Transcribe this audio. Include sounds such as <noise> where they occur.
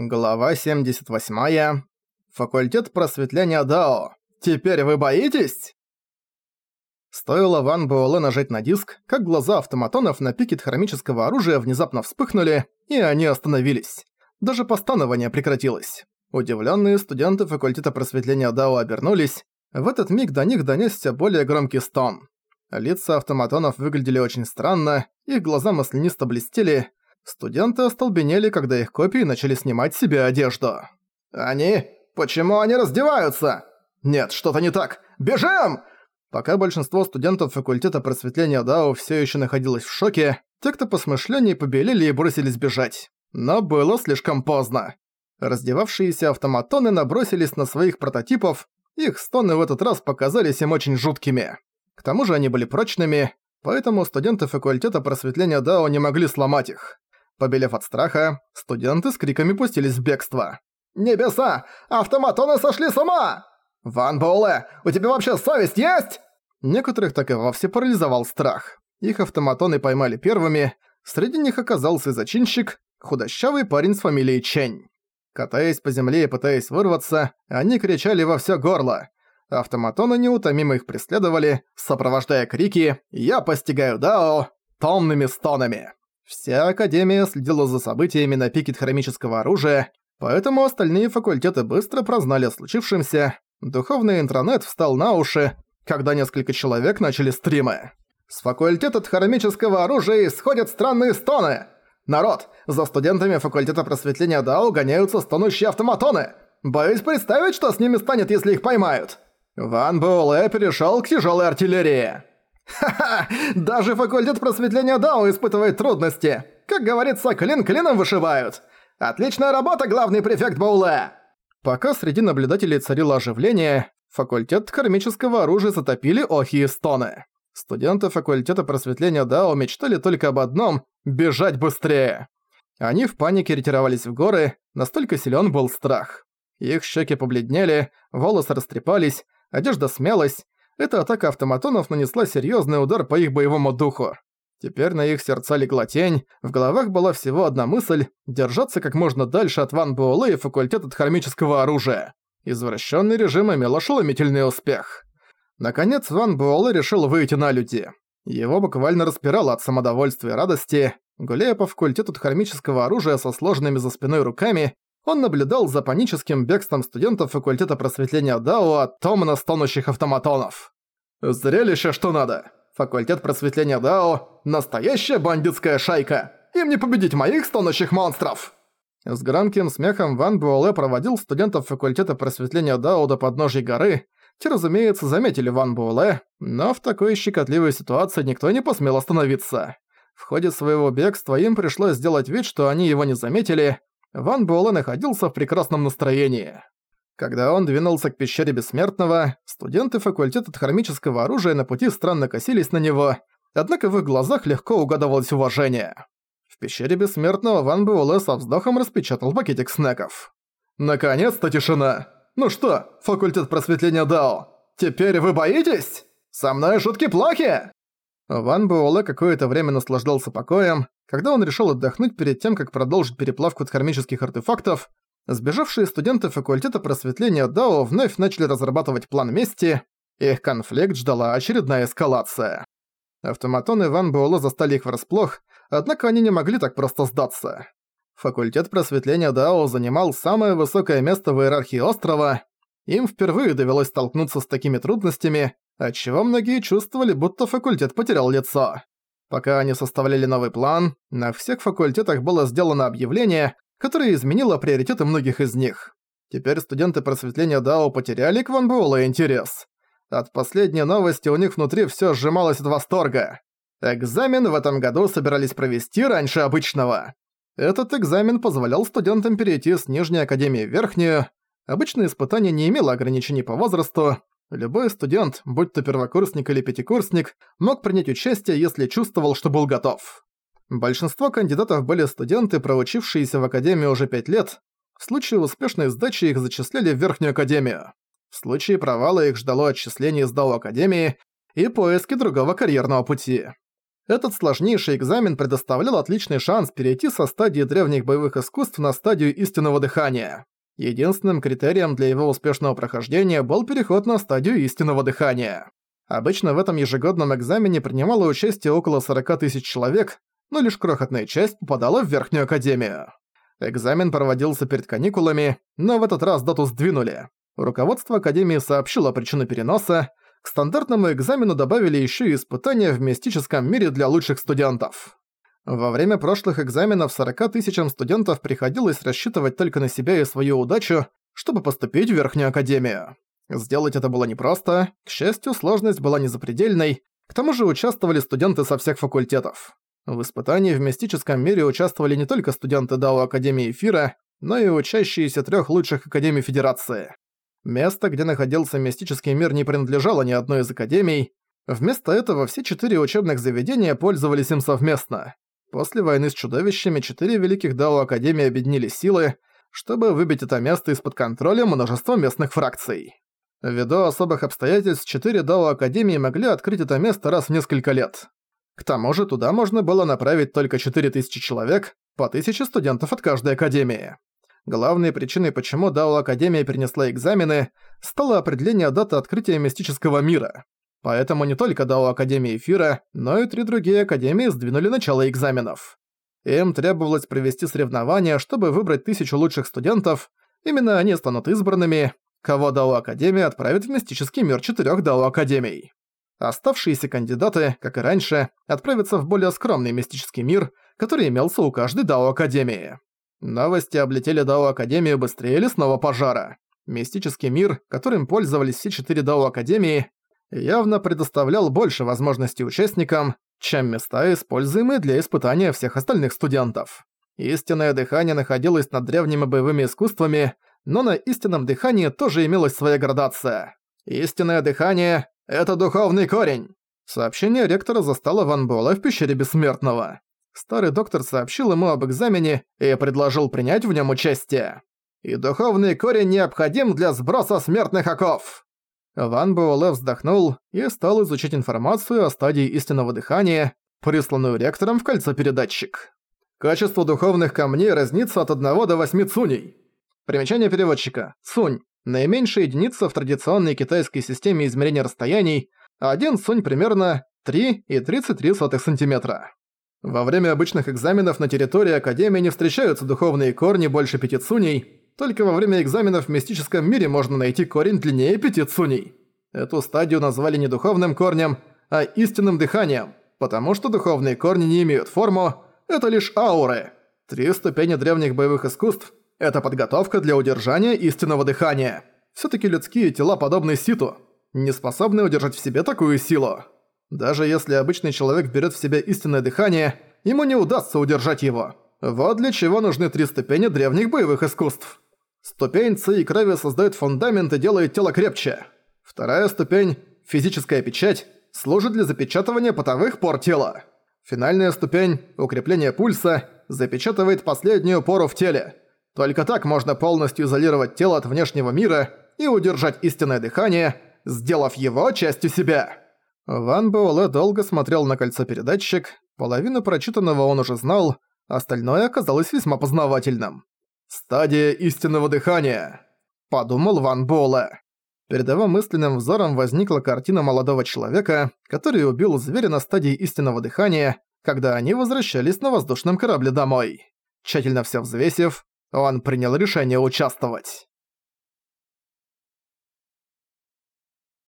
Глава 78. Факультет просветления Дао. Теперь вы боитесь? Стоило Ван Буэлэ нажать на диск, как глаза автоматонов на пике хромического оружия внезапно вспыхнули, и они остановились. Даже постанование прекратилось. Удивленные студенты факультета просветления Дао обернулись. В этот миг до них донесся более громкий стон. Лица автоматонов выглядели очень странно, их глаза маслянисто блестели, Студенты остолбенели, когда их копии начали снимать себе одежду. «Они? Почему они раздеваются? Нет, что-то не так! Бежим!» Пока большинство студентов факультета просветления Дао все еще находилось в шоке, те, кто посмышленнее, побелели и бросились бежать. Но было слишком поздно. Раздевавшиеся автоматоны набросились на своих прототипов, их стоны в этот раз показались им очень жуткими. К тому же они были прочными, поэтому студенты факультета просветления Дао не могли сломать их. Побелев от страха, студенты с криками пустились в бегство. «Небеса! Автоматоны сошли с ума!» «Ван Боуле, у тебя вообще совесть есть?» Некоторых так и вовсе парализовал страх. Их автоматоны поймали первыми, среди них оказался зачинщик, худощавый парень с фамилией Чень. Катаясь по земле и пытаясь вырваться, они кричали во всё горло. Автоматоны неутомимо их преследовали, сопровождая крики «Я постигаю Дао!» томными стонами. Вся Академия следила за событиями на пике хромического оружия, поэтому остальные факультеты быстро прознали о случившемся. Духовный интернет встал на уши, когда несколько человек начали стримы. С факультета хромического оружия исходят странные стоны. Народ, за студентами факультета просветления ДАО гоняются стонущие автоматоны. Боюсь представить, что с ними станет, если их поймают. Ван Буэлэ перешел к тяжелой артиллерии. Ха-ха! <laughs> Даже факультет просветления Дао испытывает трудности. Как говорится, клин клином вышивают. Отличная работа, главный префект Бауле. Пока среди наблюдателей царило оживление, факультет кармического оружия затопили охи и стоны. Студенты факультета просветления Дао мечтали только об одном – бежать быстрее. Они в панике ретировались в горы, настолько силен был страх. Их щеки побледнели, волосы растрепались, одежда смелась. Эта атака автоматонов нанесла серьезный удар по их боевому духу. Теперь на их сердца легла тень, в головах была всего одна мысль – держаться как можно дальше от Ван Буэлэ и факультета хромического оружия. Извращенный режим имел ошеломительный успех. Наконец, Ван Буэлэ решил выйти на люди. Его буквально распирало от самодовольства и радости. Гуляя по факультету хромического оружия со сложными за спиной руками, он наблюдал за паническим бегством студентов факультета просветления Дао от томно стонущих автоматонов. «Зрелище, что надо! Факультет просветления Дао – настоящая бандитская шайка! Им не победить моих стонущих монстров!» С громким смехом Ван Буэлэ проводил студентов факультета просветления Дао до подножья горы. Те, разумеется, заметили Ван Буэлэ, но в такой щекотливой ситуации никто не посмел остановиться. В ходе своего бегства им пришлось сделать вид, что они его не заметили, Ван Буэлэ находился в прекрасном настроении. Когда он двинулся к пещере Бессмертного, студенты факультета хромического оружия на пути странно косились на него, однако в их глазах легко угадывалось уважение. В пещере Бессмертного Ван Буэлэ со вздохом распечатал пакетик снеков. «Наконец-то тишина! Ну что, факультет просветления дал. теперь вы боитесь? Со мной шутки плохи!» Ван Буэлэ какое-то время наслаждался покоем, когда он решил отдохнуть перед тем, как продолжить переплавку кармических артефактов, сбежавшие студенты факультета просветления Дао вновь начали разрабатывать план мести, их конфликт ждала очередная эскалация. Автоматоны Ван Буэлэ застали их врасплох, однако они не могли так просто сдаться. Факультет просветления Дао занимал самое высокое место в иерархии острова, им впервые довелось столкнуться с такими трудностями, отчего многие чувствовали, будто факультет потерял лицо. Пока они составляли новый план, на всех факультетах было сделано объявление, которое изменило приоритеты многих из них. Теперь студенты просветления Дао потеряли к Ван Буэлла интерес. От последней новости у них внутри все сжималось от восторга. Экзамен в этом году собирались провести раньше обычного. Этот экзамен позволял студентам перейти с Нижней Академии в Верхнюю. Обычное испытание не имело ограничений по возрасту, Любой студент, будь то первокурсник или пятикурсник, мог принять участие, если чувствовал, что был готов. Большинство кандидатов были студенты, проучившиеся в академии уже 5 лет. В случае успешной сдачи их зачисляли в Верхнюю академию. В случае провала их ждало отчисление из ДАО Академии и поиски другого карьерного пути. Этот сложнейший экзамен предоставлял отличный шанс перейти со стадии древних боевых искусств на стадию истинного дыхания. Единственным критерием для его успешного прохождения был переход на стадию истинного дыхания. Обычно в этом ежегодном экзамене принимало участие около 40 тысяч человек, но лишь крохотная часть попадала в Верхнюю Академию. Экзамен проводился перед каникулами, но в этот раз дату сдвинули. Руководство Академии сообщило причину переноса, к стандартному экзамену добавили еще и испытания в мистическом мире для лучших студентов. Во время прошлых экзаменов 40 тысячам студентов приходилось рассчитывать только на себя и свою удачу, чтобы поступить в Верхнюю Академию. Сделать это было непросто, к счастью, сложность была незапредельной, к тому же участвовали студенты со всех факультетов. В испытании в мистическом мире участвовали не только студенты Дао Академии Эфира, но и учащиеся трех лучших Академий Федерации. Место, где находился мистический мир, не принадлежало ни одной из академий. Вместо этого все четыре учебных заведения пользовались им совместно. После войны с чудовищами четыре великих Дао Академии объединили силы, чтобы выбить это место из-под контроля множества местных фракций. Ввиду особых обстоятельств, четыре Дао Академии могли открыть это место раз в несколько лет. К тому же туда можно было направить только 4000 человек, по 1000 студентов от каждой академии. Главной причиной, почему Дао Академия перенесла экзамены, стало определение даты открытия мистического мира. Поэтому не только дало Академии Эфира, но и три другие академии сдвинули начало экзаменов. Им требовалось провести соревнования, чтобы выбрать тысячу лучших студентов, именно они станут избранными, кого дало Академия отправит в мистический мир четырех дало Академий. Оставшиеся кандидаты, как и раньше, отправятся в более скромный мистический мир, который имелся у каждой Дао Академии. Новости облетели Дао Академию быстрее лесного пожара. Мистический мир, которым пользовались все четыре Дао Академии, явно предоставлял больше возможностей участникам, чем места, используемые для испытания всех остальных студентов. Истинное дыхание находилось над древними боевыми искусствами, но на истинном дыхании тоже имелась своя градация. «Истинное дыхание — это духовный корень!» Сообщение ректора застало Ван Буэлэ в пещере Бессмертного. Старый доктор сообщил ему об экзамене и предложил принять в нем участие. «И духовный корень необходим для сброса смертных оков!» Ван Буэлэ вздохнул и стал изучать информацию о стадии истинного дыхания, присланную ректором в кольцо-передатчик. Качество духовных камней разнится от 1 до 8 цуней. Примечание переводчика. Цунь. Наименьшая единица в традиционной китайской системе измерения расстояний, один цунь примерно 3,33 сантиметра. Во время обычных экзаменов на территории Академии не встречаются духовные корни больше пяти цуней, только во время экзаменов в мистическом мире можно найти корень длиннее пяти цуней. Эту стадию назвали не духовным корнем, а истинным дыханием, потому что духовные корни не имеют форму, это лишь ауры. Три ступени древних боевых искусств – это подготовка для удержания истинного дыхания. все таки людские тела подобны ситу, не способны удержать в себе такую силу. Даже если обычный человек берет в себя истинное дыхание, ему не удастся удержать его. Вот для чего нужны три ступени древних боевых искусств. Ступень ци и крови создает фундамент и делает тело крепче. Вторая ступень – физическая печать – служит для запечатывания потовых пор тела. Финальная ступень – укрепление пульса – запечатывает последнюю пору в теле. Только так можно полностью изолировать тело от внешнего мира и удержать истинное дыхание, сделав его частью себя. Ван Буэлэ долго смотрел на кольцо-передатчик, половину прочитанного он уже знал, остальное оказалось весьма познавательным. «Стадия истинного дыхания», – подумал Ван Буэлэ. Перед его мысленным взором возникла картина молодого человека, который убил зверя на стадии истинного дыхания, когда они возвращались на воздушном корабле домой. Тщательно все взвесив, он принял решение участвовать.